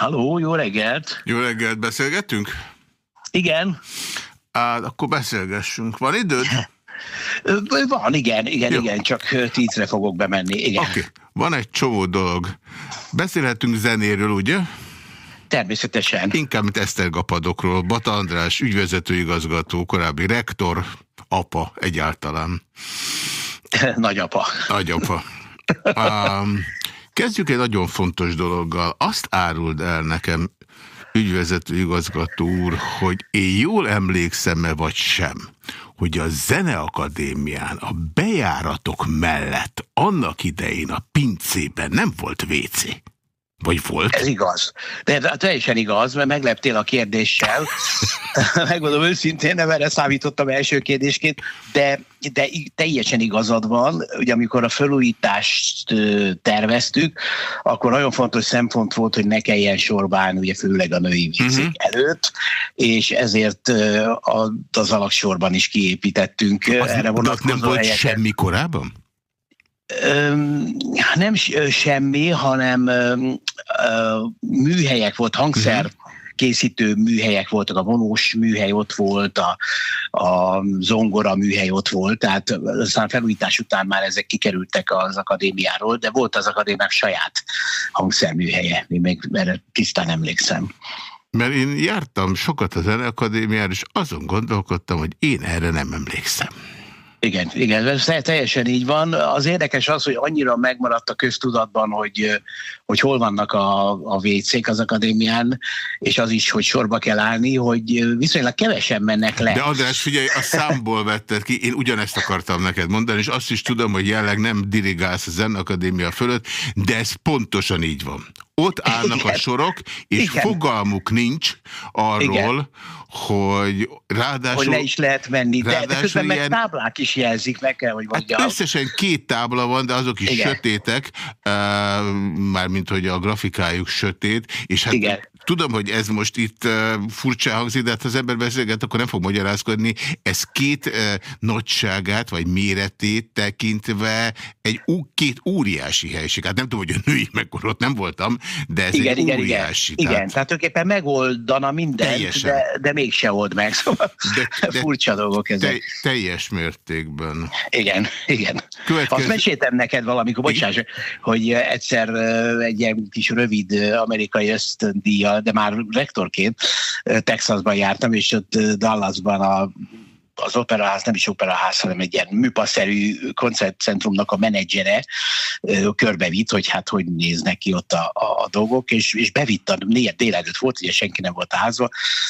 Halló, jó reggelt! Jó reggelt, beszélgetünk? Igen. Á, akkor beszélgessünk. Van időd? Van, igen, igen, Jó. igen, csak tízre fogok bemenni. Igen. Oké, okay. van egy csomó dolog. Beszélhetünk zenéről, ugye? Természetesen. Inkább, mint Esztergapadokról. Bata András, ügyvezetőigazgató, korábbi rektor, apa egyáltalán. Nagyapa. Nagyapa. Um, kezdjük egy nagyon fontos dologgal. Azt áruld el nekem, ügyvezető igazgató úr, hogy én jól emlékszem-e vagy sem, hogy a Zeneakadémián a bejáratok mellett annak idején a pincében nem volt WC. Vagy volt? Ez igaz. De teljesen igaz, mert megleptél a kérdéssel. Megmondom őszintén, nem erre számítottam első kérdésként, de, de teljesen igazad van, hogy amikor a felújítást terveztük, akkor nagyon fontos szempont volt, hogy ne kelljen sorbán, ugye főleg a női uh-huh. Mhm. előtt, és ezért az alaksorban is kiépítettünk az erre vonatkozó nem volt helyeket. semmi korábban? Nem semmi, hanem műhelyek volt, hangszer uh-huh készítő műhelyek voltak, a vonós műhely ott volt, a, a zongora műhely ott volt, tehát aztán felújítás után már ezek kikerültek az akadémiáról, de volt az akadémiák saját hangszerműhelye, én még erre tisztán emlékszem. Mert én jártam sokat az Zeneakadémiára, és azon gondolkodtam, hogy én erre nem emlékszem. Igen, igen, ez teljesen így van. Az érdekes az, hogy annyira megmaradt a köztudatban, hogy, hogy hol vannak a, a WC-k az akadémián, és az is, hogy sorba kell állni, hogy viszonylag kevesen mennek le. De András, figyelj, a számból vetted ki, én ugyanezt akartam neked mondani, és azt is tudom, hogy jelleg nem dirigálsz a Zen Akadémia fölött, de ez pontosan így van. Ott állnak Igen. a sorok, és Igen. fogalmuk nincs arról, Igen hogy ráadásul... Hogy le is lehet menni, de, de közben ilyen, meg táblák is jelzik, meg kell, hogy hát mondjam. Hát összesen két tábla van, de azok is Igen. sötétek, uh, mármint hogy a grafikájuk sötét, és hát Igen. Tudom, hogy ez most itt furcsa hangzik, de hát az ember beszélget, akkor nem fog magyarázkodni. Ez két nagyságát, vagy méretét tekintve egy két óriási helység. Hát nem tudom, hogy a női mekkora ott nem voltam, de ez igen, egy igen, óriási. Igen, tehát... igen, tehát tulajdonképpen megoldana mindent, de, de mégse old meg, szóval de, de furcsa dolgok ezek. Te, teljes mértékben. Igen, igen. Következő... Azt meséltem neked valamikor, bocsáss, hogy egyszer egy ilyen kis rövid amerikai ösztöndíja de már rektorként Texasban jártam, és ott Dallasban a az operaház nem is operaház, hanem egy ilyen műpaszerű koncertcentrumnak a menedzsere körbevitt, hogy hát hogy néznek ki ott a, a, a dolgok, és, és bevitt a négy délelőtt volt, ugye senki nem volt a házba,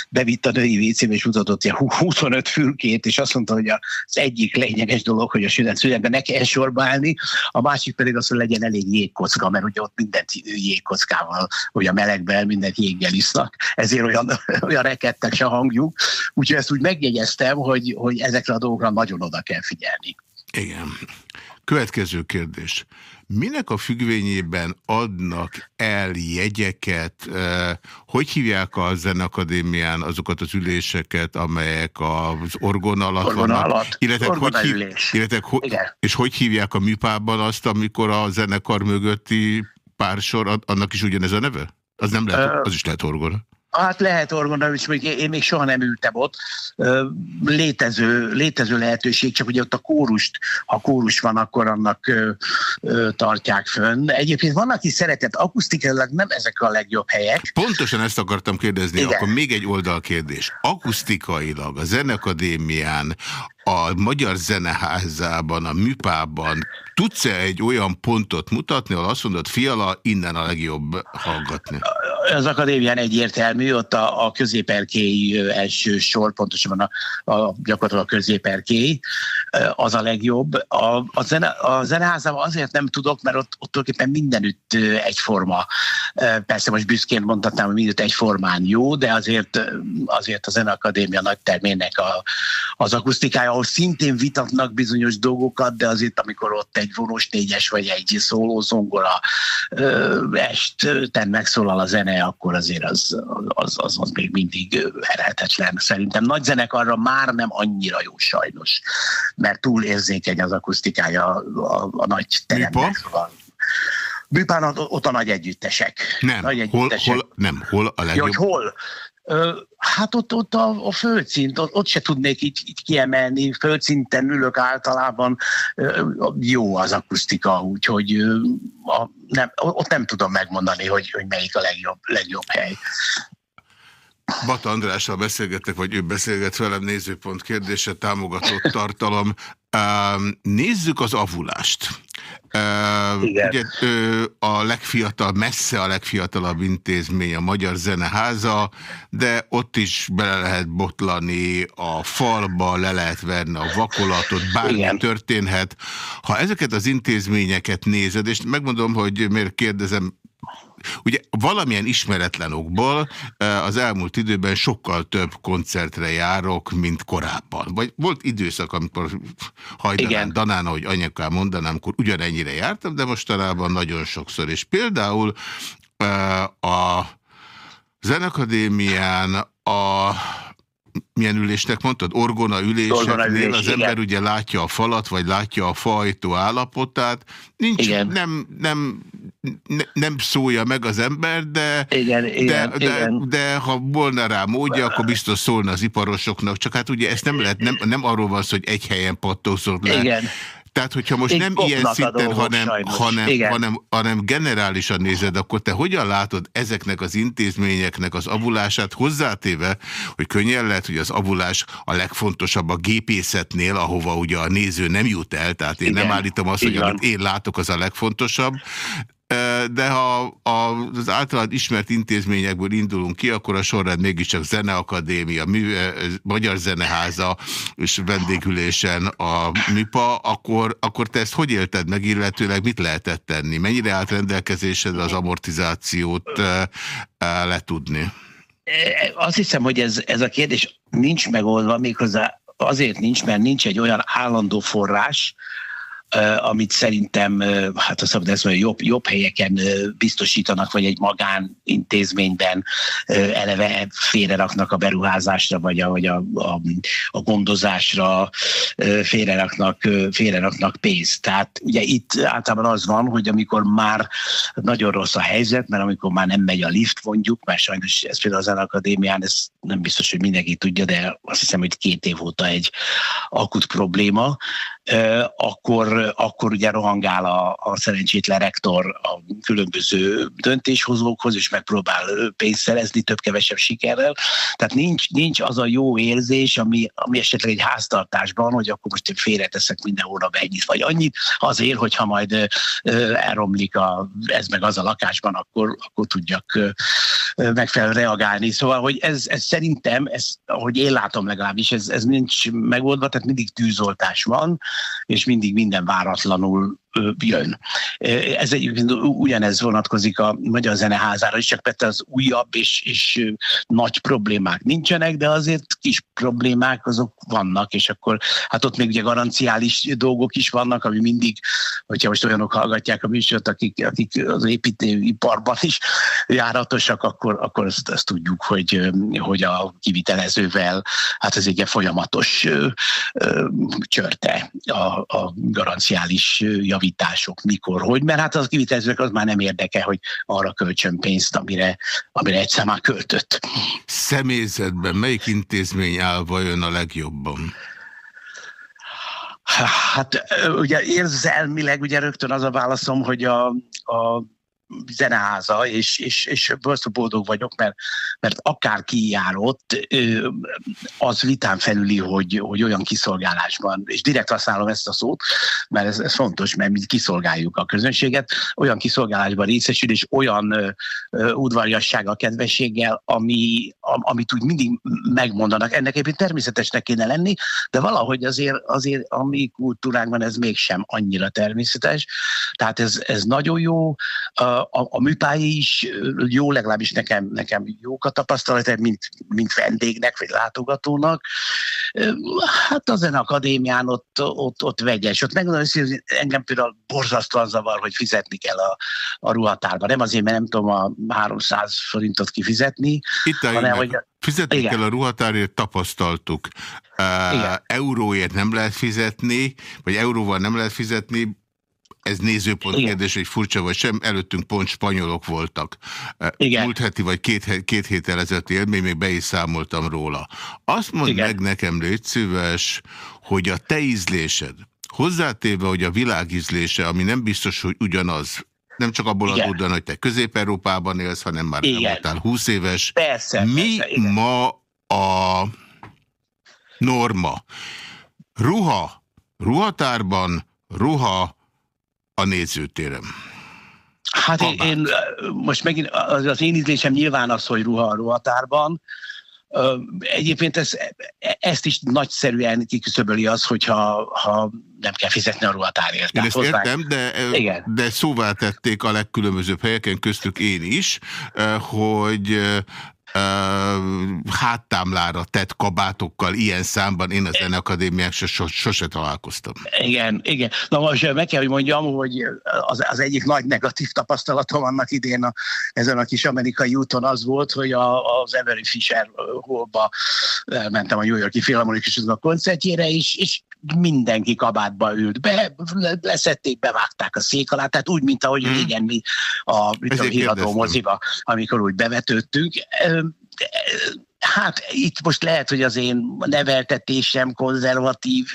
bevitt a női vécébe, és mutatott ilyen 25 fülkét, és azt mondta, hogy az egyik lényeges dolog, hogy a sület születben ne kell sorba állni, a másik pedig az, hogy legyen elég jégkocka, mert ugye ott mindent jégkockával, hogy a melegben mindent jéggel isznak, ezért olyan, olyan rekedtek a hangjuk. Úgyhogy ezt úgy megjegyeztem, hogy, hogy ezekre a dolgokra nagyon oda kell figyelni. Igen. Következő kérdés. Minek a függvényében adnak el jegyeket, eh, hogy hívják a Zenakadémián azokat az üléseket, amelyek az orgon alatt orgon vannak? Alatt. Illetve, hogy hív, illetve, ho és hogy hívják a műpában azt, amikor a zenekar mögötti pársor, annak is ugyanez a neve? Az nem lehet, az is lehet orgona. Hát lehet orgona, és még én még soha nem ültem ott. Létező, létező lehetőség, csak ugye ott a kórust, ha kórus van, akkor annak tartják fönn. Egyébként van, aki szeretett, akusztikailag nem ezek a legjobb helyek. Pontosan ezt akartam kérdezni, Igen. akkor még egy oldalkérdés. Akusztikailag a Zenekadémián, a Magyar Zeneházában, a Műpában tudsz-e egy olyan pontot mutatni, ahol azt mondod, fiala, innen a legjobb hallgatni? Az akadémián egyértelmű, ott a, a középerkély első sor, pontosabban a, a gyakorlatilag a középerkély, az a legjobb. A, a, zene, a zeneházában azért nem tudok, mert ott, ott tulajdonképpen mindenütt egyforma. Persze most büszkén mondhatnám, hogy mindent egyformán jó, de azért, azért a Zeneakadémia nagy termének a, az akusztikája, ahol szintén vitatnak bizonyos dolgokat, de azért amikor ott egy vonós négyes vagy egy szólózongora esten megszólal a zene, akkor azért az, az, az, az még mindig verhetetlen. Szerintem nagy zenekarra már nem annyira jó sajnos, mert túl érzékeny az akusztikája a, a, a nagy teremnek. Bűpán ott a nagy együttesek. Nem, nagy együttesek. Hol, hol, nem, hol a legjobb? Ja, hogy hol? Hát ott, ott a, a földsint, ott, ott se tudnék így, így kiemelni, földszinten ülök általában, jó az akusztika, úgyhogy a, nem, ott nem tudom megmondani, hogy, hogy melyik a legjobb, legjobb hely. Bata Andrással beszélgetek, vagy ő beszélget velem, nézőpont kérdése, támogatott tartalom. Nézzük az avulást. Igen. Ugye, a legfiatal, messze a legfiatalabb intézmény a Magyar Zeneháza, de ott is bele lehet botlani a falba, le lehet verni a vakolatot, bármi Igen. történhet. Ha ezeket az intézményeket nézed, és megmondom, hogy miért kérdezem Ugye valamilyen ismeretlen okból az elmúlt időben sokkal több koncertre járok, mint korábban. Vagy volt időszak, amikor hajdanán, danán, ahogy anyakám mondanám, akkor ugyanennyire jártam, de mostanában nagyon sokszor. És például a Zenakadémián a milyen ülésnek mondtad? Orgona üléseknél ülés, az ember igen. ugye látja a falat, vagy látja a fajtó állapotát. Nincs, igen. nem, nem, nem szólja meg az ember, de, igen, igen, de, de, igen. de ha volna rá módja, akkor biztos szólna az iparosoknak. Csak hát ugye ezt nem lehet, nem, nem arról van szó, hogy egy helyen pattózott le. Igen. Tehát, hogyha most nem ilyen szinten, hanem, hanem, hanem, hanem generálisan nézed, akkor te hogyan látod ezeknek az intézményeknek az avulását hozzátéve, hogy könnyen lehet, hogy az avulás a legfontosabb a gépészetnél, ahova ugye a néző nem jut el, tehát én Igen. nem állítom azt, hogy amit én látok, az a legfontosabb, de ha az általad ismert intézményekből indulunk ki, akkor a sorrend mégiscsak Zeneakadémia, Magyar Zeneháza és vendégülésen a MIPA, akkor, akkor te ezt hogy élted meg, illetőleg mit lehetett tenni? Mennyire állt rendelkezésed az amortizációt letudni? Azt hiszem, hogy ez, ez a kérdés nincs megoldva, méghozzá azért nincs, mert nincs egy olyan állandó forrás, amit szerintem, hát azt mondom, ezt jobb, jobb helyeken biztosítanak, vagy egy magánintézményben eleve félreraknak a beruházásra, vagy a, vagy a, a, a gondozásra félreraknak, félreraknak pénzt. Tehát ugye itt általában az van, hogy amikor már nagyon rossz a helyzet, mert amikor már nem megy a lift, mondjuk, mert sajnos ez például az akadémián, ez nem biztos, hogy mindenki tudja, de azt hiszem, hogy két év óta egy akut probléma, akkor, akkor ugye rohangál a, a szerencsétlen rektor a különböző döntéshozókhoz, és megpróbál pénzt szerezni több-kevesebb sikerrel. Tehát nincs, nincs az a jó érzés, ami, ami esetleg egy háztartásban, hogy akkor most én félreteszek minden hónap ennyit vagy annyit, azért, hogyha majd elromlik a, ez meg az a lakásban, akkor, akkor tudjak megfelelően reagálni. Szóval, hogy ez, ez szerintem, ez, ahogy én látom legalábbis, ez, ez nincs megoldva, tehát mindig tűzoltás van, és mindig minden váratlanul jön. Ez egyébként ugyanez vonatkozik a Magyar Zeneházára is, csak persze az újabb és, és nagy problémák nincsenek, de azért kis problémák azok vannak, és akkor hát ott még ugye garanciális dolgok is vannak, ami mindig, hogyha most olyanok hallgatják a műsort, akik, akik az építőiparban is járatosak, akkor, akkor azt, azt tudjuk, hogy, hogy a kivitelezővel hát ez egy folyamatos ö, ö, csörte a, a garanciális jav javítások, mikor, hogy, mert hát az kivitelezők az már nem érdeke, hogy arra költsön pénzt, amire, amire egyszer már költött. Személyzetben melyik intézmény áll vajon a legjobban? Hát ugye érzelmileg ugye rögtön az a válaszom, hogy a, a zeneháza, és, és, és boldog vagyok, mert, mert akár jár ott, az vitán felüli, hogy, hogy olyan kiszolgálásban, és direkt használom ezt a szót, mert ez, ez fontos, mert mi kiszolgáljuk a közönséget, olyan kiszolgálásban részesül, és olyan udvariassággal, kedvességgel, ami, amit úgy mindig megmondanak. Ennek egyébként természetesnek kéne lenni, de valahogy azért, azért a mi kultúránkban ez mégsem annyira természetes. Tehát ez, ez nagyon jó a, a műpályi is jó, legalábbis nekem, nekem jók a tapasztalatok, mint, mint vendégnek, vagy látogatónak. Hát az akadémián ott, ott, ott vegyes. Ott megmondom, hogy engem például borzasztóan zavar, hogy fizetni kell a, a ruhatárba. Nem azért, mert nem tudom a 300 forintot kifizetni, Itt hanem, hogy Fizetni Igen. kell a ruhatárért, tapasztaltuk. Igen. Euróért nem lehet fizetni, vagy euróval nem lehet fizetni, ez nézőpont Igen. kérdés, hogy furcsa vagy sem, előttünk pont spanyolok voltak. Igen. Múlt heti vagy két, két héttel ezelőtti élmény, még be is számoltam róla. Azt mondd Igen. meg nekem, légy szíves, hogy a te ízlésed, hozzátéve, hogy a világ ízlése, ami nem biztos, hogy ugyanaz, nem csak abból igen. adódóan, hogy te Közép-Európában élsz, hanem már igen. nem voltál 20 éves. Persze, Mi persze, ma a norma? Ruha, ruhatárban, ruha a nézőtérem. Hát én, én, most megint az, az én ízlésem nyilván az, hogy ruha a ruhatárban, Egyébként ez, ezt is nagyszerűen kiküszöböli az, hogyha ha nem kell fizetni a ruhatárért. Én ezt hozzá... értem, de, de szóvá tették a legkülönbözőbb helyeken, köztük én is, hogy háttámlára tett kabátokkal ilyen számban én az Zenekadémián sose, sose találkoztam. Igen, igen. Na most meg kell, hogy mondjam, hogy az, az egyik nagy negatív tapasztalatom annak idén a, ezen a kis amerikai úton az volt, hogy a, az Avery Fisher Hallba mentem a New Yorki Philharmonic a koncertjére, és, és mindenki kabátba ült be, leszették, bevágták a szék alá, tehát úgy, mint ahogy hmm. régen mi a, a híradó moziba, amikor úgy bevetődtünk Hát itt most lehet, hogy az én neveltetésem, konzervatív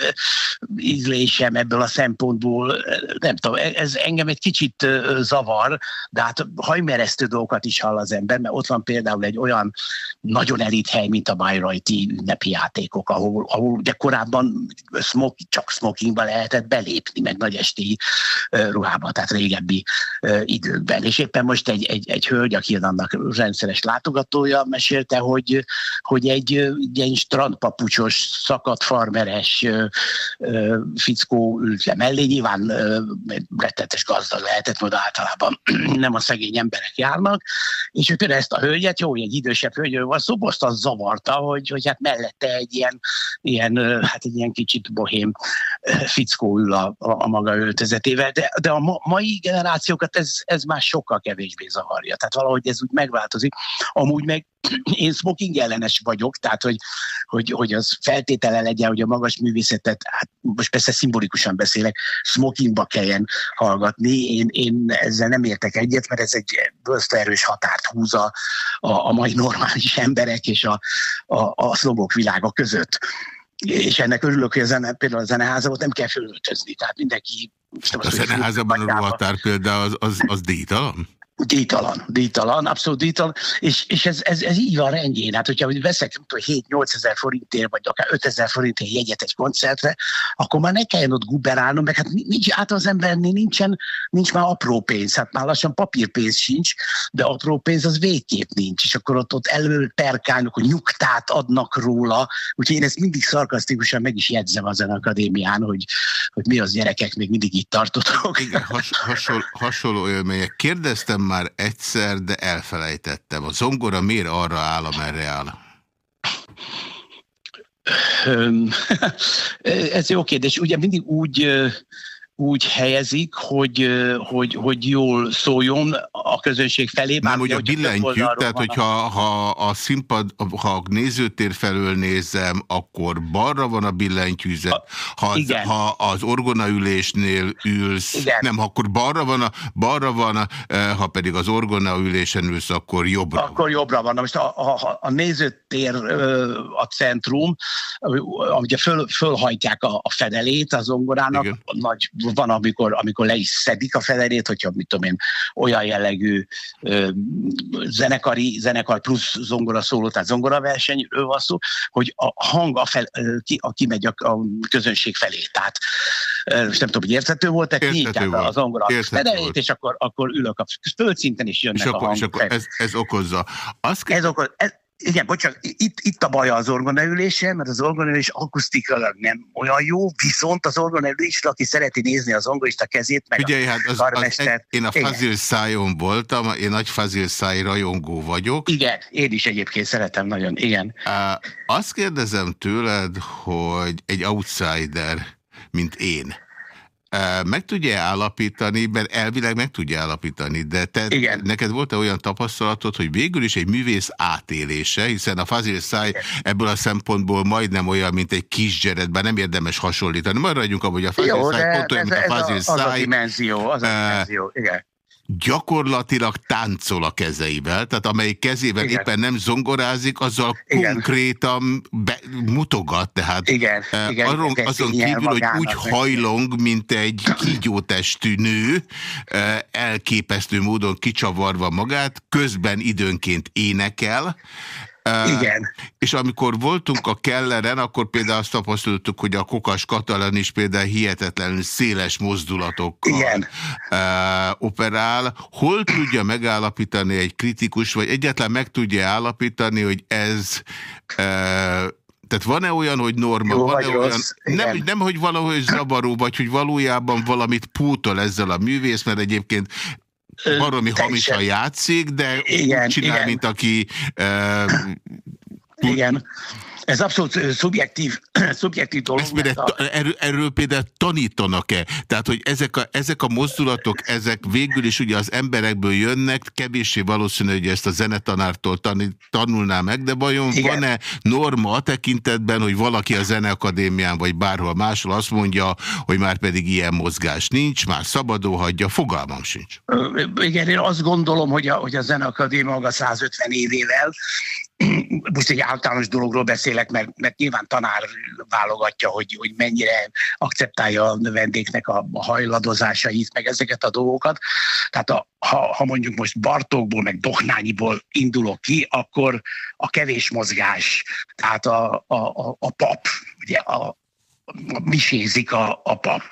ízlésem ebből a szempontból, nem tudom, ez engem egy kicsit zavar, de hát hajmeresztő dolgokat is hall az ember, mert ott van például egy olyan nagyon elit hely, mint a Bayreuthi ünnepi játékok, ahol, ahol ugye korábban smok, csak smokingba lehetett belépni, meg nagy esti ruhába, tehát régebbi időkben. És éppen most egy, egy, egy hölgy, aki annak rendszeres látogatója, mesélte, hogy hogy egy, ilyen strandpapucsos, szakadt farmeres fickó ült le mellé, nyilván rettetes gazdag lehetett, mert általában nem a szegény emberek járnak, és ő például ezt a hölgyet, jó, egy idősebb hölgyről van szó, azt az zavarta, hogy, hogy hát mellette egy ilyen, ilyen, hát egy ilyen kicsit bohém fickó ül a, a maga öltözetével, de, de a mai generációkat ez, ez már sokkal kevésbé zavarja. Tehát valahogy ez úgy megváltozik. Amúgy meg én smoking ellenes vagyok, tehát hogy, hogy, hogy az feltétele legyen, hogy a magas művészetet, hát most persze szimbolikusan beszélek, smokingba kelljen hallgatni. Én, én ezzel nem értek egyet, mert ez egy erős határt húz a, a, a mai normális emberek és a, a, a szlogok világa között és ennek örülök, hogy a zene, például a zeneházat nem kell fölöltözni, tehát mindenki... A zeneházában a határ például az, az, az díjtalan? Díjtalan, díjtalan, abszolút díjtalan, és, és ez, ez, ez így van rendjén. Hát, hogyha veszek 7-8 ezer forintért, vagy akár 5 ezer forintért jegyet egy koncertre, akkor már ne kelljen ott guberálnom, meg hát nincs, át az embernél nincsen, nincs már apró pénz, hát már lassan papírpénz sincs, de apró pénz az végképp nincs, és akkor ott, ott elől perkálnak, hogy nyugtát adnak róla, úgyhogy én ezt mindig szarkasztikusan meg is jegyzem az akadémián, hogy, hogy mi az gyerekek még mindig itt tartotok. Igen, has, hasonló, hasonló élmények. Kérdeztem már egyszer, de elfelejtettem. A zongora miért arra áll, amerre áll? Ez jó kérdés. Ugye mindig úgy úgy helyezik, hogy, hogy, hogy jól szóljon a közönség felé. Nem, ugye a billentyűk, tehát hogyha ha a színpad, ha a nézőtér felől nézem, akkor balra van a billentyűzet, ha, az, ha az orgonaülésnél ülsz, igen. nem, akkor balra van, a, balra van a, ha pedig az orgonaülésen ülsz, akkor jobbra Akkor van. jobbra van. Na most a, a, a nézőtér a centrum, ugye föl, fölhajtják a, a fedelét az zongorának, igen. nagy van, amikor, amikor le is szedik a felerét, hogyha mit tudom én, olyan jellegű ö, zenekari, zenekar plusz zongora szóló, tehát zongora versenyről van szó, hogy a hang a fel, ki, a, kimegy a, a közönség felé. Tehát most nem tudom, hogy érthető volt-e, kinyitják a zongora fedelét, és akkor, akkor ülök a földszinten, és jönnek és akkor, a hang. És akkor ez, ez okozza. Azt ez okoz, ez, igen, bocsánat, itt, itt a baj az orgonaülése, mert az orgonaülés akusztikailag nem olyan jó, viszont az orgonaülés, aki szereti nézni az ongolista kezét, meg Figyelj, hát az, az egy, én a fazil szájon voltam, én nagy fazil száj rajongó vagyok. Igen, én is egyébként szeretem nagyon, igen. Azt kérdezem tőled, hogy egy outsider, mint én, meg tudja állapítani, mert elvileg meg tudja állapítani, de te, Igen. neked volt -e olyan tapasztalatod, hogy végül is egy művész átélése, hiszen a Fazil Száj ebből a szempontból majdnem olyan, mint egy kisgyeret, bár nem érdemes hasonlítani. Maradjunk abban, hogy a Fazil Száj pont olyan, mint a Fazil Száj. Az a dimenzió, az a dimenzió, igen gyakorlatilag táncol a kezeivel, tehát amelyik kezével Igen. éppen nem zongorázik, azzal Igen. konkrétan be, mutogat, tehát Igen. Uh, Igen. Arról, azon kívül, hogy úgy hajlong, mint egy kígyótestű nő, uh, elképesztő módon kicsavarva magát, közben időnként énekel, igen. És amikor voltunk a Kelleren, akkor például azt tapasztaltuk, hogy a Kokas Katalan is például hihetetlenül széles mozdulatokkal Igen. operál. Hol tudja megállapítani egy kritikus, vagy egyáltalán meg tudja állapítani, hogy ez... Tehát van-e olyan, hogy norma, van-e olyan, nem, nem, hogy valahogy zavaró, vagy hogy valójában valamit pótol ezzel a művész, mert egyébként baromi hamisan játszik, de igen, csinál, igen. mint aki... Uh, igen. Ez abszolút szubjektív, szubjektív dolog. Ezt például, a... erről, erről például tanítanak-e? Tehát, hogy ezek a, ezek a mozdulatok, ezek végül is ugye az emberekből jönnek, kevéssé valószínű, hogy ezt a zenetanártól tanít, tanulná meg, de vajon van-e norma a tekintetben, hogy valaki a zeneakadémián vagy bárhol máshol azt mondja, hogy már pedig ilyen mozgás nincs, már szabadó hagyja, fogalmam sincs. Igen, én azt gondolom, hogy a, hogy a zeneakadémia maga 150 évével most egy általános dologról beszélek, mert, mert nyilván tanár válogatja, hogy, hogy mennyire akceptálja a vendégnek a, a hajladozásait, meg ezeket a dolgokat. Tehát a, ha, ha mondjuk most Bartókból, meg Dohnányiból indulok ki, akkor a kevés mozgás, tehát a, a, a, a pap, ugye a, misézik a, a pap,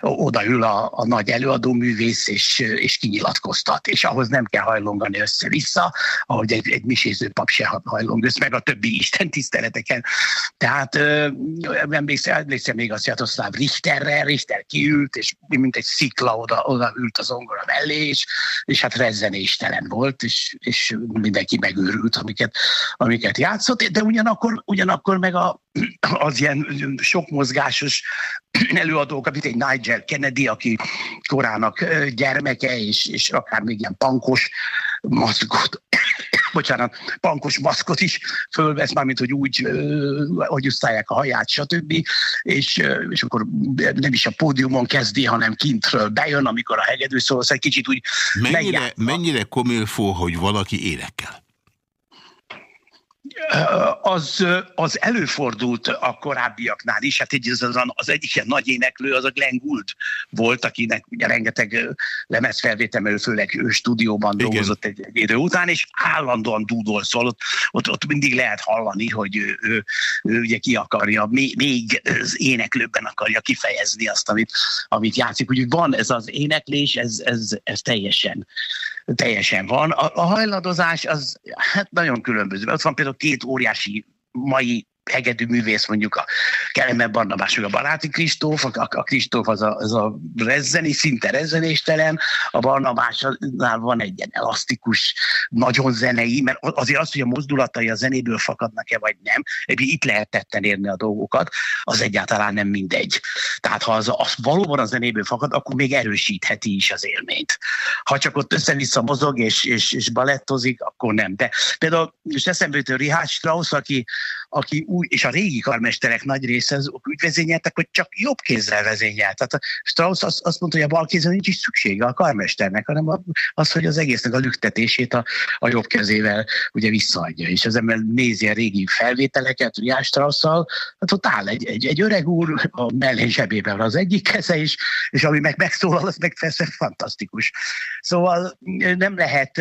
odaül a, a nagy előadóművész, és, és kinyilatkoztat, és ahhoz nem kell hajlongani össze-vissza, ahogy egy, egy miséző pap se hajlong össze, meg a többi Isten tiszteleteken. Tehát emlékszem, emlékszem még a Sziatoszláv Richterre, Richter kiült, és mint egy szikla oda, oda ült az ongora mellé, és, és hát rezzenéstelen volt, és, és mindenki megőrült, amiket, amiket játszott, de ugyanakkor, ugyanakkor meg a, az ilyen sok mozgásos előadók, mint egy Nigel Kennedy, aki korának gyermeke, és, és akár még ilyen pankos maszkot, bocsánat, pankos maszkot is fölvesz, mármint, hogy úgy, hogy usztálják a haját, stb. És, és akkor nem is a pódiumon kezdi, hanem kintről bejön, amikor a hegedű szól, szóval egy kicsit úgy mennyire, mennyire komilfó, hogy valaki énekel? Az, az előfordult a korábbiaknál is. Hát egy, az, az egyik ilyen nagy éneklő az a Glenn Gould volt, akinek ugye rengeteg lemezfelvételmelő, főleg ő stúdióban Igen. dolgozott egy, egy idő után, és állandóan dúdol szól. Ott, ott, ott mindig lehet hallani, hogy ő, ő, ő ugye ki akarja, még, még az éneklőben akarja kifejezni azt, amit, amit játszik. Úgyhogy van ez az éneklés, ez, ez, ez teljesen teljesen van. A, a hajladozás az hát nagyon különböző. Ott van például két óriási mai hegedű művész, mondjuk a Kelemen Barnabás, a Baráti Kristóf, a, a Kristóf az a, az a rezzeni, szinte rezzenéstelen, a Barnabásnál van egy ilyen elasztikus, nagyon zenei, mert azért az, hogy a mozdulatai a zenéből fakadnak-e vagy nem, itt lehet tetten érni a dolgokat, az egyáltalán nem mindegy. Tehát ha az, az valóban a zenéből fakad, akkor még erősítheti is az élményt. Ha csak ott össze-vissza mozog és, és, és balettozik, akkor nem. De például, és eszembe jut Richard Strauss, aki, aki új, és a régi karmesterek nagy része az úgy vezényeltek, hogy csak jobb kézzel vezényelt. Tehát a Strauss azt, azt mondta, hogy a bal kézzel nincs is szüksége a karmesternek, hanem az, hogy az egésznek a lüktetését a, a jobb kezével ugye visszaadja. És az ember nézi a régi felvételeket, Riás Strausszal, hát ott áll egy, egy, egy öreg úr, a mellén zsebében az egyik keze is, és ami meg megszólal, az meg persze fantasztikus. Szóval nem lehet,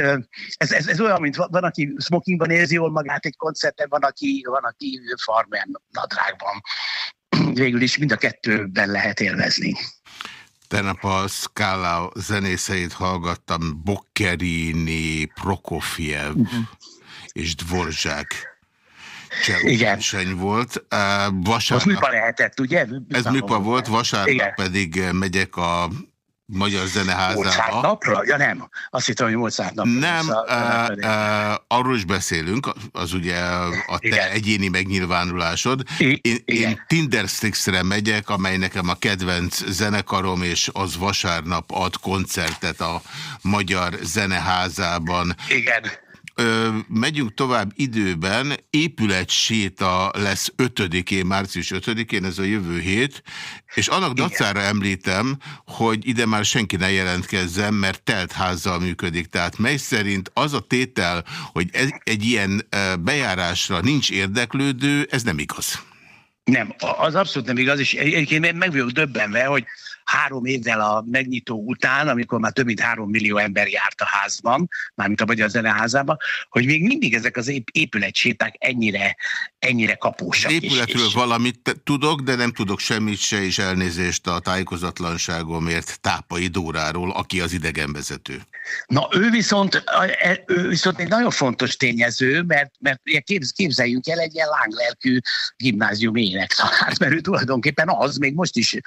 ez, ez, ez olyan, mint van, aki smokingban érzi jól magát egy koncerten, van, aki, van, aki farmer nadrágban. Végül is mind a kettőben lehet élvezni. Tegnap a Scala zenészeit hallgattam, Boccherini, Prokofiev uh mhm. -huh. és Dvorzsák. Igen. volt. Vasárnap, Az műpa lehetett, ugye? Ez műpa volt, vasárnap Igen. pedig megyek a Magyar Zeneházába. Mozart napra? Ja nem, azt hittem, hogy Mozart napra. Nem, uh, uh, arról is beszélünk, az ugye a te Igen. egyéni megnyilvánulásod. I én, én Tinderstixre megyek, amely nekem a kedvenc zenekarom, és az vasárnap ad koncertet a Magyar Zeneházában. Igen. Ö, megyünk tovább időben, épületséta lesz 5-én, március 5-én, ez a jövő hét, és annak Igen. dacára említem, hogy ide már senki ne jelentkezzen, mert telt házzal működik. Tehát mely szerint az a tétel, hogy ez, egy ilyen bejárásra nincs érdeklődő, ez nem igaz. Nem, az abszolút nem igaz, és egyébként meg vagyok döbbenve, hogy három évvel a megnyitó után, amikor már több mint három millió ember járt a házban, mármint a Magyar Zeneházában, hogy még mindig ezek az épületséták ennyire, ennyire kapósak. Az épületről és, és... valamit tudok, de nem tudok semmit se, és elnézést a tájékozatlanságomért Tápai Dóráról, aki az idegenvezető. Na ő viszont, e, ő viszont egy nagyon fontos tényező, mert, mert képzeljünk el egy ilyen lánglelkű gimnázium énektanárt, mert ő tulajdonképpen az, még most is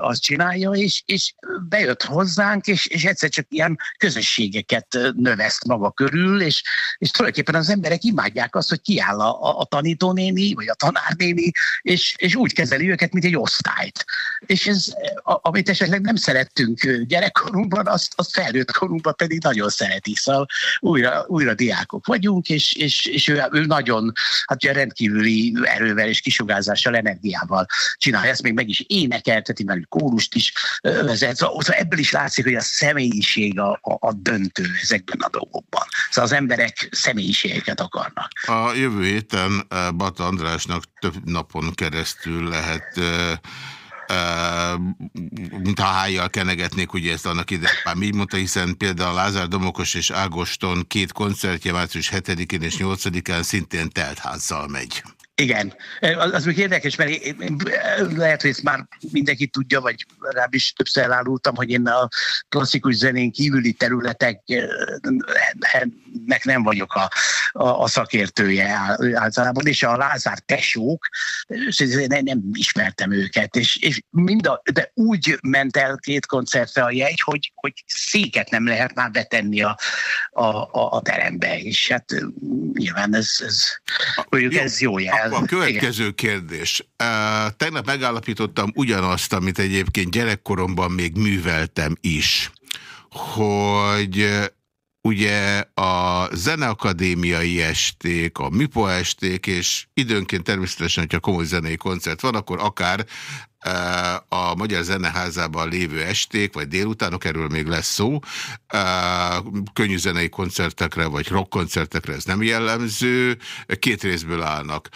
azt csinálja, és, és bejött hozzánk, és, és egyszer csak ilyen közösségeket növeszt maga körül, és, és tulajdonképpen az emberek imádják azt, hogy kiáll a, a tanítónéni, vagy a tanárnéni, és, és úgy kezeli őket, mint egy osztályt. És ez, amit esetleg nem szerettünk gyerekkorunkban, azt, azt felnőtt korunkban pedig nagyon szereti, szóval újra, újra diákok vagyunk, és, és, és ő, ő nagyon, hát ugye rendkívüli erővel és kisugárzással, energiával csinálja, ezt még meg is énekelteti, mert kórust is vezet, szóval, szóval ebből is látszik, hogy a személyiség a, a, a döntő ezekben a dolgokban. Szóval az emberek személyiségeket akarnak. A jövő héten Bata Andrásnak több napon keresztül lehet mint ha hájjal kenegetnék, ugye ezt annak ide, már mi mondta, hiszen például Lázár Domokos és Ágoston két koncertje március 7-én és 8-án szintén teltházzal megy. Igen, az, az még érdekes, mert én, lehet, hogy ezt már mindenki tudja, vagy legalábbis többször elárultam, hogy én a klasszikus zenén kívüli területeknek nem vagyok a, a, a szakértője általában, és a Lázár tesók, nem, nem ismertem őket, és, és mind a, de úgy ment el két koncertre a jegy, hogy, hogy széket nem lehet már betenni a, a, a, a terembe, és hát nyilván ez, ez, mondjuk ez jó jel. A következő Igen. kérdés. Uh, tegnap megállapítottam ugyanazt, amit egyébként gyerekkoromban még műveltem is, hogy ugye a zeneakadémiai esték, a MIPO esték, és időnként természetesen, hogyha komoly zenei koncert van, akkor akár a Magyar Zeneházában lévő esték, vagy délutánok, erről még lesz szó, könnyű zenei koncertekre, vagy rock koncertekre ez nem jellemző, két részből állnak.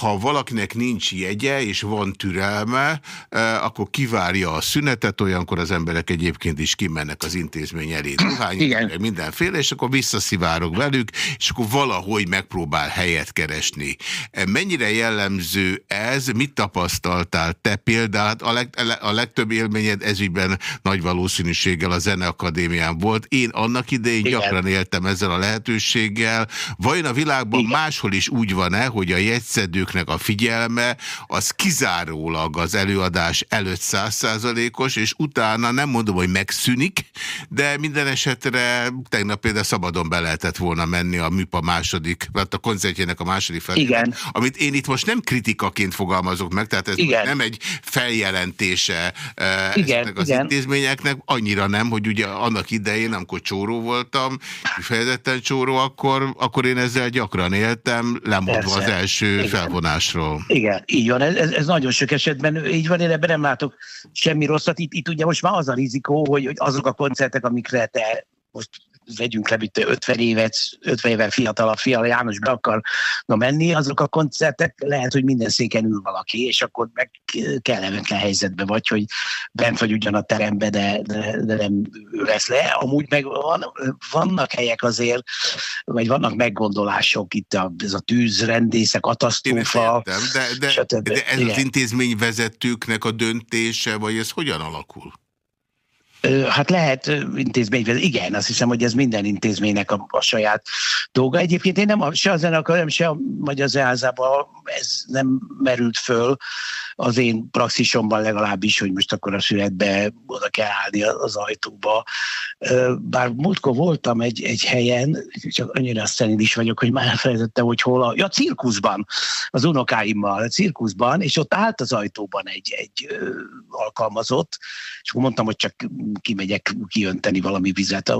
Ha valakinek nincs jegye, és van türelme, akkor kivárja a szünetet, olyankor az emberek egyébként is kimennek az intézmény elé. Dohány, mindenféle, és akkor visszaszivárok velük, és akkor valahogy megpróbál helyet keresni. Mennyire jellemző ez? Mit tapasztaltál te például például hát a, leg, a legtöbb élményed ezügyben nagy valószínűséggel a Zeneakadémián volt. Én annak idején Igen. gyakran éltem ezzel a lehetőséggel. Vajon a világban Igen. máshol is úgy van-e, hogy a jegyszedőknek a figyelme az kizárólag az előadás előtt százszázalékos, és utána nem mondom, hogy megszűnik, de minden esetre tegnap például szabadon be lehetett volna menni a műpa második, vagy a koncertjének a második felé, amit én itt most nem kritikaként fogalmazok meg, tehát ez nem egy feljelentése eh, igen, ezeknek az igen. intézményeknek, annyira nem, hogy ugye annak idején, amikor csóró voltam, kifejezetten csóró, akkor, akkor én ezzel gyakran éltem, lemondva az első igen. felvonásról. Igen, így van, ez, ez nagyon sok esetben így van, én ebben nem látok semmi rosszat. Itt, itt ugye most már az a rizikó, hogy, hogy azok a koncertek, amikre te most vegyünk le, mint 50 évet, 50 éven fiatalabb fiala János be akarna menni, azok a koncertek lehet, hogy minden széken ül valaki, és akkor meg kellemetlen helyzetbe vagy, hogy bent vagy ugyan a terembe, de, de, de nem lesz le. Amúgy meg van, vannak helyek azért, vagy vannak meggondolások itt, a, ez a tűzrendésze, katasztrófa. Értem, de, de, de ez Igen. az intézményvezetőknek a döntése, vagy ez hogyan alakul? Hát lehet intézmény, igen, azt hiszem, hogy ez minden intézménynek a, a saját dolga. Egyébként én nem a, se a zenekar, se a Magyar Zeázában ez nem merült föl, az én praxisomban legalábbis, hogy most akkor a születbe oda kell állni az ajtóba. Bár múltkor voltam egy, egy helyen, csak annyira szenid is vagyok, hogy már elfelejtettem, hogy hol a, ja, cirkuszban, az unokáimmal, a cirkuszban, és ott állt az ajtóban egy, egy alkalmazott, és akkor mondtam, hogy csak kimegyek kiönteni valami vizet,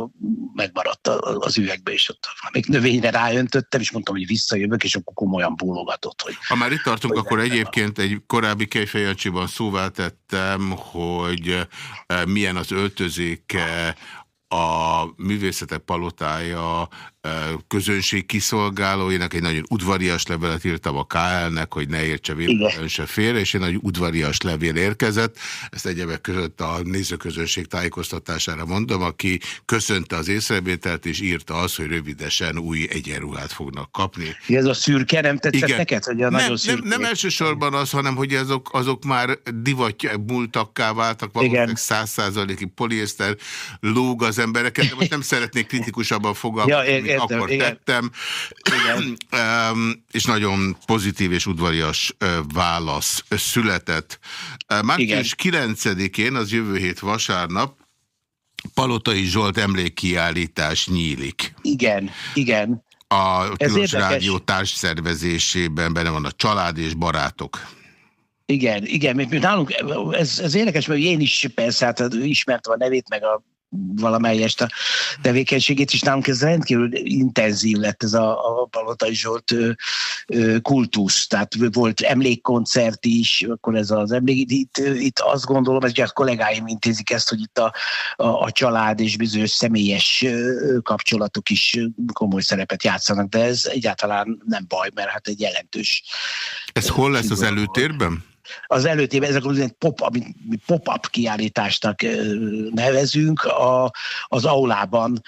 megmaradt az üvegbe, és ott még növényre ráöntöttem, és mondtam, hogy visszajövök, és akkor komolyan bólogatott. Hogy, ha már itt tartunk, akkor egyébként egy korábbi Kejfejancsiban szóvá tettem, hogy eh, milyen az öltözéke a művészetek palotája közönség kiszolgálóinak egy nagyon udvarias levelet írtam a KL-nek, hogy ne értse véletlenül se félre, és egy nagyon udvarias levél érkezett. Ezt egyebek között a nézőközönség tájékoztatására mondom, aki köszönte az észrevételt, és írta azt, hogy rövidesen új egyenruhát fognak kapni. Ez a szürke nem tetszett Igen. neked? Hogy a nem, nagyon nem, nem elsősorban az, hanem hogy azok, azok már divatja múltakká váltak, valószínűleg százszázaléki poliészter lóg az embereket, de most nem szeretnék kritikusabban fogalmazni. Ja, értem, akkor igen. tettem, igen. és nagyon pozitív és udvarias válasz született. Március 9-én, az jövő hét vasárnap, Palotai Zsolt emlékkiállítás nyílik. Igen, igen. A Tilos Rádió társszervezésében benne van a család és barátok. Igen, igen, mert nálunk ez, ez érdekes, mert én is persze hát ismertem a nevét, meg a valamelyest a tevékenységét, és nálunk ez rendkívül intenzív lett ez a, a Palotai Zsolt ö, ö, kultusz, tehát volt emlékkoncert is, akkor ez az emlék, itt, itt azt gondolom, ez a kollégáim intézik ezt, hogy itt a, a, a család és bizonyos személyes kapcsolatok is komoly szerepet játszanak, de ez egyáltalán nem baj, mert hát egy jelentős... Ez hol lesz az előtérben? Az előttében ezek az pop, amit mi pop-up kiállításnak nevezünk, a, az aulában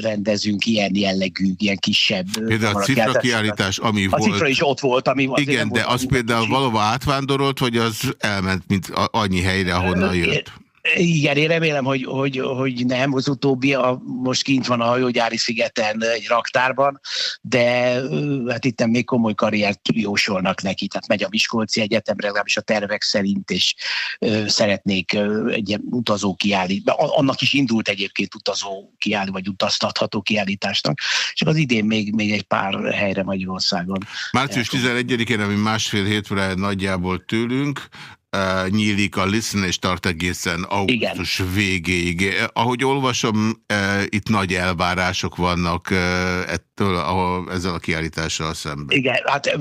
rendezünk ilyen jellegű, ilyen kisebb. Például a cifra kiállítás, ami a volt. A cifra is ott volt, ami Igen, de az például valóban átvándorolt, vagy az elment, mint annyi helyre, ahonnan jött? Igen, én remélem, hogy, hogy, hogy nem. Az utóbbi a, most kint van a hajógyári szigeten egy raktárban, de hát itt még komoly karriert jósolnak neki. Tehát megy a Miskolci Egyetemre, legalábbis a tervek szerint, és ö, szeretnék ö, egy ilyen utazó kiállít. Annak is indult egyébként utazó kiállít, vagy utaztatható kiállításnak, csak az idén még, még egy pár helyre Magyarországon. Március 11-én, ami másfél hétre nagyjából tőlünk, uh, nyílik a Listen, és tart egészen augusztus Igen. végéig. Ahogy olvasom, uh, itt nagy elvárások vannak uh, ettől, ahol, ezzel a kiállítással szemben. Igen, hát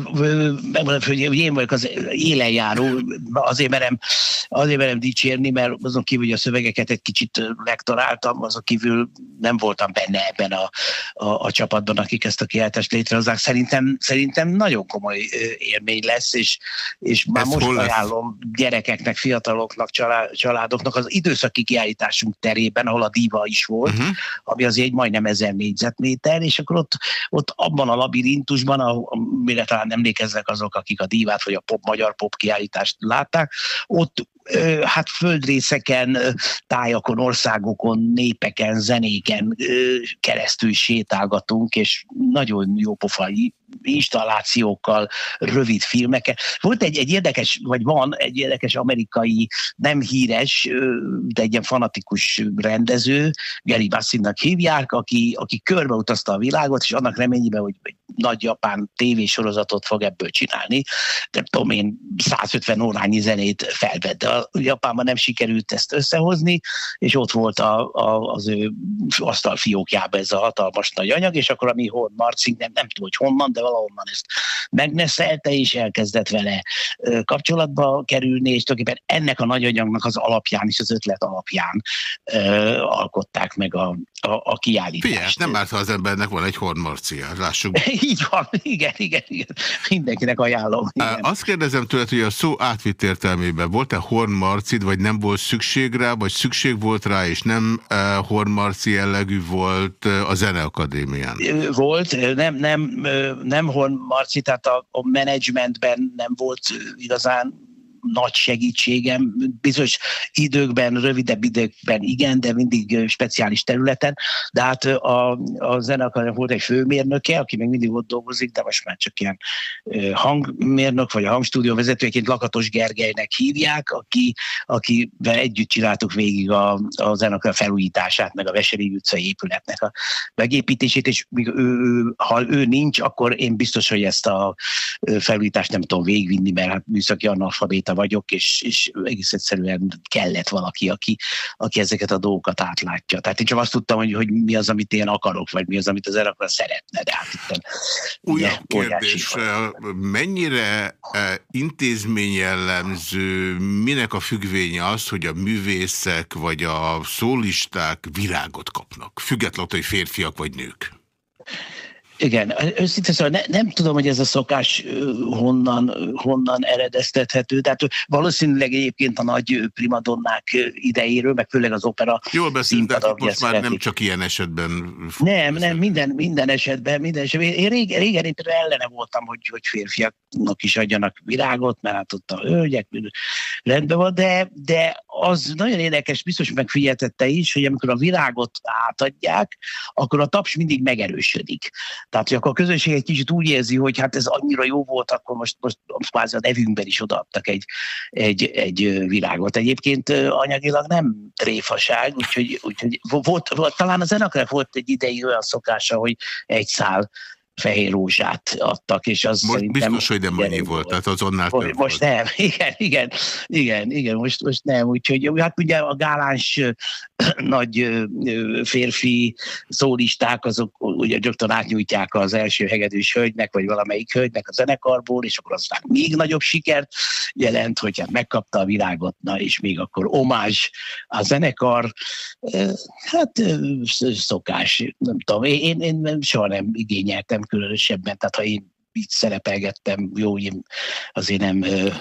megmondom, hogy én vagyok az élenjáró, azért merem, azért merem dicsérni, mert azon kívül, hogy a szövegeket egy kicsit lektoráltam, azon kívül nem voltam benne ebben a, a, a csapatban, akik ezt a kiállítást létrehozzák. Szerintem, szerintem nagyon komoly élmény lesz, és, és már Ez most ajánlom gyerekeknek, fiataloknak, családoknak az időszaki kiállításunk terében, ahol a díva is volt, uh-huh. ami azért egy majdnem ezer négyzetméter, és akkor ott, ott abban a labirintusban, amire talán emlékeznek azok, akik a dívát vagy a pop, magyar pop kiállítást látták, ott hát földrészeken, tájakon, országokon, népeken, zenéken keresztül sétálgatunk, és nagyon jó pofai installációkkal, rövid filmekkel. Volt egy, egy érdekes, vagy van egy érdekes amerikai, nem híres, de egy ilyen fanatikus rendező, Gary Bassinnak hívják, aki, aki körbeutazta a világot, és annak reményében, hogy egy nagy japán tévésorozatot fog ebből csinálni. Nem tudom én, 150 órányi zenét felvett, de a Japánban nem sikerült ezt összehozni, és ott volt a, a, az ő asztalfiókjában ez a hatalmas nagy anyag, és akkor ami Horn Marcing, nem, nem tudom, hogy honnan, de valahonnan ezt megneszelte, és elkezdett vele kapcsolatba kerülni, és tulajdonképpen ennek a nagy anyagnak az alapján és az ötlet alapján ö, alkották meg a, a, a kiállítást. Figyelj, nem árt, ha az embernek van egy Horn Marcia, lássuk. Így van, igen, igen, igen. Mindenkinek ajánlom. Igen. Azt kérdezem tőled, hogy a szó átvitt értelmében volt-e Horn Marcid, vagy nem volt szükség rá, vagy szükség volt rá, és nem uh, Horn Marci jellegű volt a Zeneakadémián? Volt, nem, nem, nem Horn Marci, tehát a, a menedzsmentben nem volt igazán nagy segítségem, bizonyos időkben, rövidebb időkben igen, de mindig speciális területen, de hát a, a zenekar volt egy főmérnöke, aki még mindig ott dolgozik, de most már csak ilyen hangmérnök, vagy a hangstúdió vezetőjeként Lakatos Gergelynek hívják, aki, akivel együtt csináltuk végig a, a zenekar felújítását, meg a Veseri utcai épületnek a megépítését, és ő, ha ő nincs, akkor én biztos, hogy ezt a felújítást nem tudom végigvinni, mert hát műszaki analfabéta vagyok, és, és egész egyszerűen kellett valaki, aki, aki ezeket a dolgokat átlátja. Tehát én csak azt tudtam, hogy, hogy mi az, amit én akarok, vagy mi az, amit az akar szeretne. De hát itt Újabb kérdés, mennyire intézményjellemző, minek a függvénye az, hogy a művészek vagy a szólisták virágot kapnak, függetlenül, hogy férfiak vagy nők? Igen, őszintén szóval ne, nem tudom, hogy ez a szokás honnan, honnan eredeztethető, tehát valószínűleg egyébként a nagy primadonnák idejéről, meg főleg az opera Jól beszélt, de most már nem csak ilyen esetben. Nem, nem, minden, minden esetben, minden esetben. Én régen, régen én ellene voltam, hogy, hogy férfiaknak is adjanak virágot, mert hát ott a hölgyek rendben van, de, de az nagyon érdekes, biztos megfigyeltette is, hogy amikor a virágot átadják, akkor a taps mindig megerősödik. Tehát, hogy akkor a közönség egy kicsit úgy érzi, hogy hát ez annyira jó volt, akkor most, most, kvázi a nevünkben is odaadtak egy, egy, egy virágot. Egyébként anyagilag nem tréfaság, úgyhogy, úgyhogy volt, volt, talán a zenekre volt egy ideig olyan szokása, hogy egy szál fehér rózsát adtak, és az Most biztos, hogy nem annyi volt, tehát azonnal most, most nem, igen, igen, igen, igen, most, most nem, úgyhogy hát ugye a gáláns nagy férfi szólisták, azok ugye rögtön átnyújtják az első hegedűs hölgynek, vagy valamelyik hölgynek a zenekarból, és akkor aztán még nagyobb sikert jelent, hogy hát megkapta a világot, na és még akkor omázs a zenekar, hát szokás, nem tudom, én, én, én soha nem igényeltem különösebben, tehát ha én így szerepelgettem, jó, én azért nem...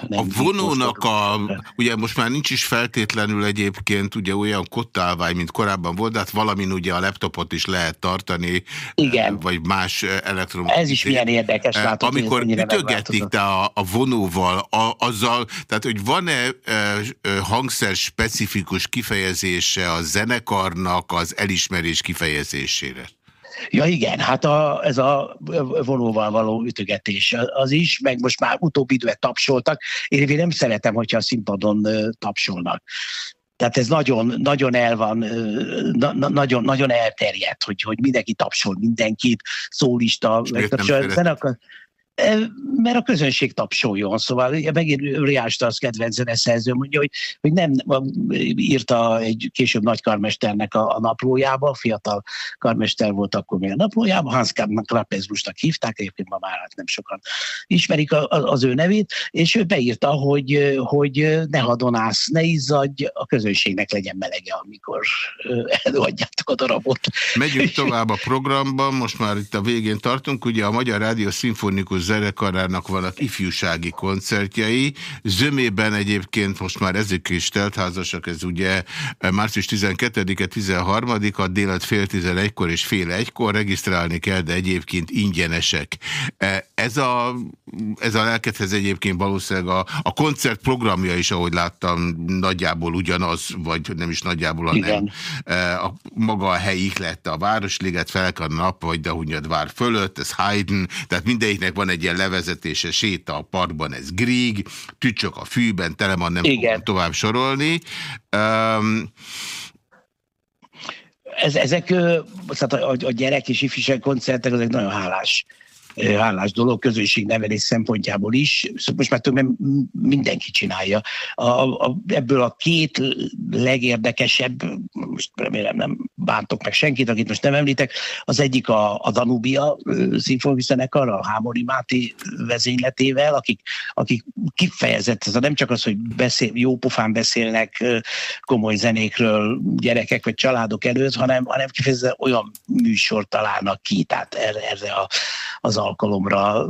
nem a vonónak a, ugye most már nincs is feltétlenül egyébként ugye olyan kottálvány, mint korábban volt, de hát valamin ugye a laptopot is lehet tartani, Igen. vagy más elektromos... Ez is milyen érdekes látod, Amikor ütögetik te a, a vonóval, a, azzal, tehát hogy van-e hangszer specifikus kifejezése a zenekarnak az elismerés kifejezésére? Ja igen, hát a, ez a vonóval való ütögetés az is, meg most már utóbbi időben tapsoltak. Én, én nem szeretem, hogyha a színpadon tapsolnak. Tehát ez nagyon, nagyon el van, na, nagyon, nagyon elterjedt, hogy, hogy mindenki tapsol mindenkit, szólista, meg mert a közönség tapsoljon. Szóval megint Riásta az kedvenc zeneszerző mondja, hogy, hogy nem írta egy később nagy karmesternek a, a naplójába, fiatal karmester volt akkor még a naplójában, Hans Krapezrusnak hívták, egyébként ma már hát nem sokan ismerik a, a, az ő nevét, és ő beírta, hogy, hogy ne hadonász, ne izzadj, a közönségnek legyen melege, amikor előadjátok a darabot. Megyünk tovább a programban, most már itt a végén tartunk, ugye a Magyar Rádió Szimfonikus zenekarának vannak ifjúsági koncertjei. Zömében egyébként most már ezek is teltházasak, ez ugye március 12-e, 13-a, délet fél 11-kor és fél egykor regisztrálni kell, de egyébként ingyenesek. Ez a, ez a lelkedhez egyébként valószínűleg a, a koncert programja is, ahogy láttam, nagyjából ugyanaz, vagy nem is nagyjából, hanem a, maga a helyi lett a Városliget, Felek a nap, vagy Dahunyad vár fölött, ez Haydn, tehát mindegyiknek van egy ilyen levezetése, séta a parkban, ez Grieg, tücsök a fűben, tele van, nem Igen. fogom tovább sorolni. Um, ez, ezek tehát a, a gyerek és ifjúság koncertek, ezek nagyon hálás hálás dolog, közönségnevelés szempontjából is. Szóval most már többen mindenki csinálja. A, a, ebből a két legérdekesebb, most remélem nem bántok meg senkit, akit most nem említek, az egyik a, a Danubia szimfonikus zenekar, a Hámori Máté vezényletével, akik, akik kifejezett, ez nem csak az, hogy beszél, jó pofán beszélnek komoly zenékről gyerekek vagy családok előtt, hanem, hanem kifejezetten olyan műsort találnak ki, tehát erre, erre a, az alkalomra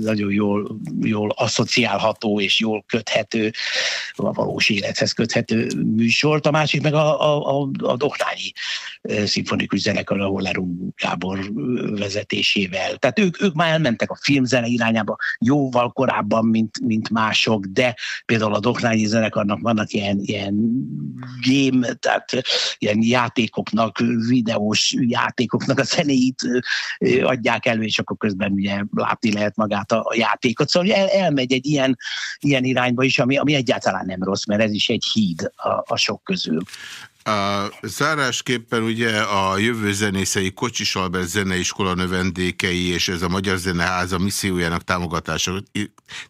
nagyon jól, jól asszociálható és jól köthető, a valós élethez köthető műsort. A másik meg a, a, a, a Dohnányi szimfonikus zenekar, ahol Lerung Gábor vezetésével. Tehát ők, ők már elmentek a filmzene irányába jóval korábban, mint, mint mások, de például a Doknányi zenekarnak vannak ilyen, ilyen game, tehát ilyen játékoknak, videós játékoknak a zenéit adják elő, és akkor közben ugye látni lehet magát a, a játékot. Szóval el, elmegy egy ilyen, ilyen irányba is, ami, ami egyáltalán nem rossz, mert ez is egy híd a, a sok közül. A zárásképpen ugye a jövő zenészei Kocsis Albert Zeneiskola növendékei és ez a Magyar Zeneháza missziójának támogatása,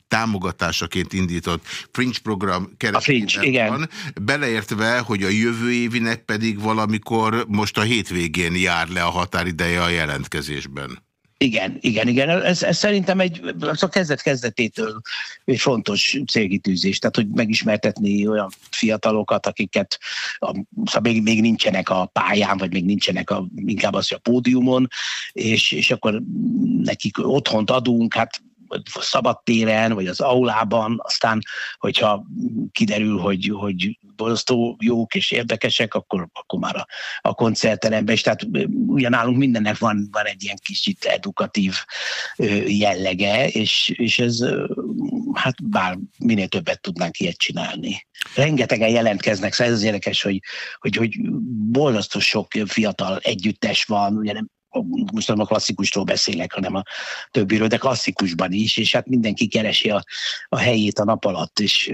támogatásaként indított Fringe program keretében van, beleértve, hogy a jövő évinek pedig valamikor most a hétvégén jár le a határideje a jelentkezésben. Igen, igen, igen. Ez, ez szerintem egy, az a kezdet-kezdetétől egy fontos célkitűzés, tehát hogy megismertetni olyan fiatalokat, akiket a, szóval még, még nincsenek a pályán, vagy még nincsenek a, inkább az, a pódiumon, és, és akkor nekik otthont adunk, hát szabadtéren, vagy az aulában, aztán, hogyha kiderül, hogy, hogy borzasztó jók és érdekesek, akkor, akkor már a, a koncertteremben is. Tehát ugyan nálunk mindennek van, van egy ilyen kicsit edukatív jellege, és, és ez hát bár minél többet tudnánk ilyet csinálni. Rengetegen jelentkeznek, szóval ez az érdekes, hogy, hogy, hogy borzasztó sok fiatal együttes van, ugye nem most nem a klasszikustól beszélek, hanem a többiről, de klasszikusban is, és hát mindenki keresi a, a helyét a nap alatt, és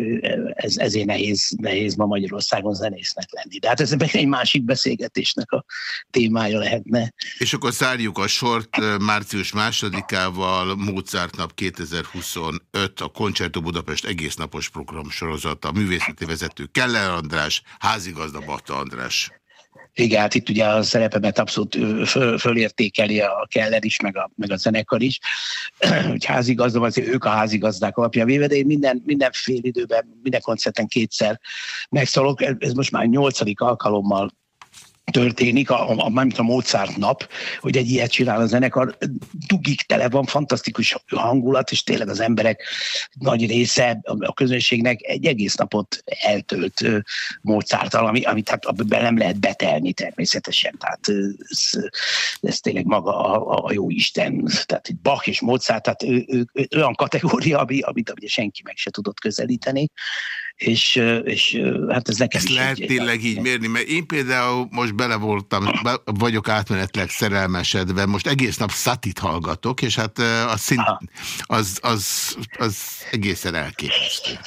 ez, ezért nehéz, nehéz ma Magyarországon zenésznek lenni. De hát ez egy másik beszélgetésnek a témája lehetne. És akkor zárjuk a sort március másodikával, Mozart nap 2025, a Concerto Budapest egész napos program sorozata, a művészeti vezető Keller András, házigazda Bata András. Igen, hát itt ugye a szerepemet abszolút föl, fölértékeli a Keller is, meg a, meg a zenekar is. Hogy házigazda, az ők a házigazdák alapja véve, de én minden, minden fél időben, minden koncerten kétszer megszólok. Ez most már nyolcadik alkalommal történik, a, a, a, a Mozart nap, hogy egy ilyet csinál a zenekar, dugik tele van, fantasztikus hangulat, és tényleg az emberek nagy része a közönségnek egy egész napot eltölt Mozarttal, ami, amit hát abban nem lehet betelni természetesen, tehát ez, ez tényleg maga a, a jó Isten, tehát itt Bach és Mozart, tehát ő, ő, ő, olyan kategória, ami, amit, amit senki meg se tudott közelíteni, és, és hát ez nekem Ezt is lehet tényleg így mérni, mert én például most bele voltam, be, vagyok átmenetleg szerelmesedve, most egész nap Satit hallgatok, és hát az, szint, az, az, az egészen elképesztő.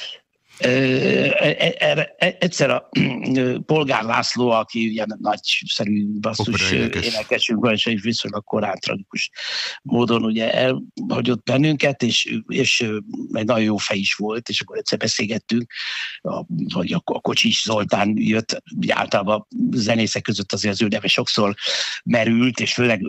E, e, egyszer a Polgár László, aki ugye nagyszerű basszus énekesünk van, és egy viszonylag korán tragikus módon ugye elhagyott bennünket, és, és egy nagyon jó fej is volt, és akkor egyszer beszélgettünk, a, vagy a, a Kocsis Zoltán jött, általában zenészek között azért az ő neve sokszor merült, és főleg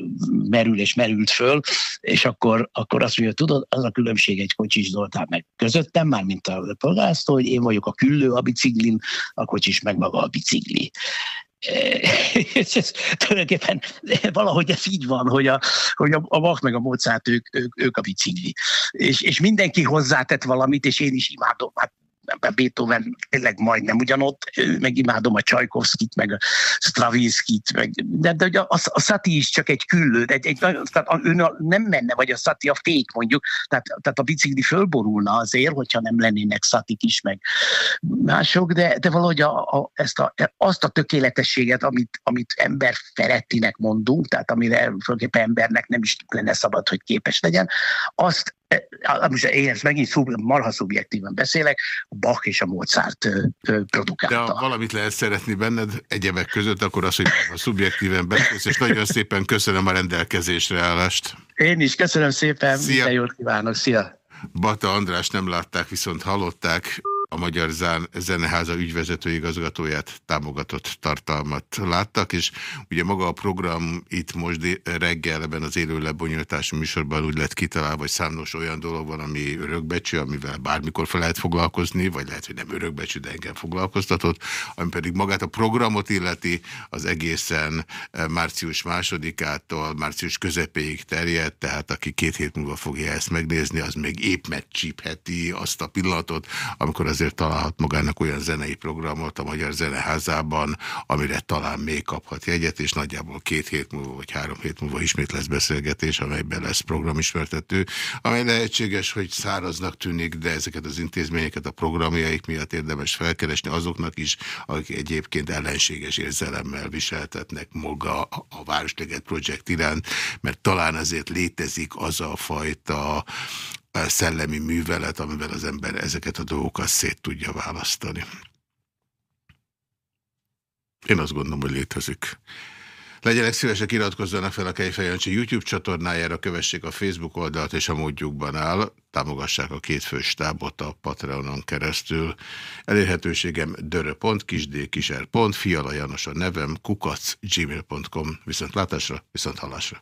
merül és merült föl, és akkor, akkor azt mondja, tudod, az a különbség egy Kocsis Zoltán meg közöttem, már mint a Polgár hogy én vagyok a küllő a biciklin, a kocsis meg maga a bicikli. és ez tulajdonképpen valahogy ez így van, hogy a, hogy a Bach meg a Mozart ők, ők, ők a bicikli. És, és mindenki hozzátett valamit, és én is imádom. Hát Beethoven tényleg majdnem ugyanott, meg imádom a Csajkovszkit, meg a Stravinskit, meg, de, de a, a, a Sati is csak egy küllő, egy, egy, tehát a, ő nem menne, vagy a Sati a fék mondjuk, tehát, tehát a bicikli fölborulna azért, hogyha nem lennének Satik is, meg mások, de, de valahogy a, a, ezt a, azt a tökéletességet, amit, amit ember ferettinek mondunk, tehát amire tulajdonképpen embernek nem is lenne szabad, hogy képes legyen, azt most én ezt megint szub, marha szubjektíven beszélek, a Bach és a Mozart produkálta. De ha valamit lehet szeretni benned egyebek között, akkor az, hogy a szubjektíven beszélsz, és nagyon szépen köszönöm a rendelkezésre állást. Én is köszönöm szépen, Szia. minden jót kívánok, szia! Bata András nem látták, viszont hallották. A Magyar Zeneháza ügyvezető igazgatóját támogatott tartalmat láttak, és ugye maga a program itt most reggel ebben az élő lebonyolítási műsorban úgy lett kitalálva, hogy számos olyan dolog van, ami örökbecsű, amivel bármikor fel lehet foglalkozni, vagy lehet, hogy nem örökbecsű, de engem foglalkoztatott, ami pedig magát a programot illeti, az egészen eh, március másodikától március közepéig terjed, tehát aki két hét múlva fogja ezt megnézni, az még épp megcsípheti azt a pillanatot, amikor azért találhat magának olyan zenei programot a Magyar Zeneházában, amire talán még kaphat jegyet, és nagyjából két hét múlva, vagy három hét múlva ismét lesz beszélgetés, amelyben lesz programismertető, amely lehetséges, hogy száraznak tűnik, de ezeket az intézményeket a programjaik miatt érdemes felkeresni azoknak is, akik egyébként ellenséges érzelemmel viseltetnek maga a Városleget projekt iránt, mert talán azért létezik az a fajta szellemi művelet, amivel az ember ezeket a dolgokat szét tudja választani. Én azt gondolom, hogy létezik. Legyenek szívesek, iratkozzanak fel a Kejfejancsi YouTube csatornájára, kövessék a Facebook oldalt, és a módjukban áll, támogassák a két fős tábot a Patreonon keresztül. Elérhetőségem dörö.kisdkiser.fiala Janos a nevem, kukac. Viszont látásra, viszont hallásra.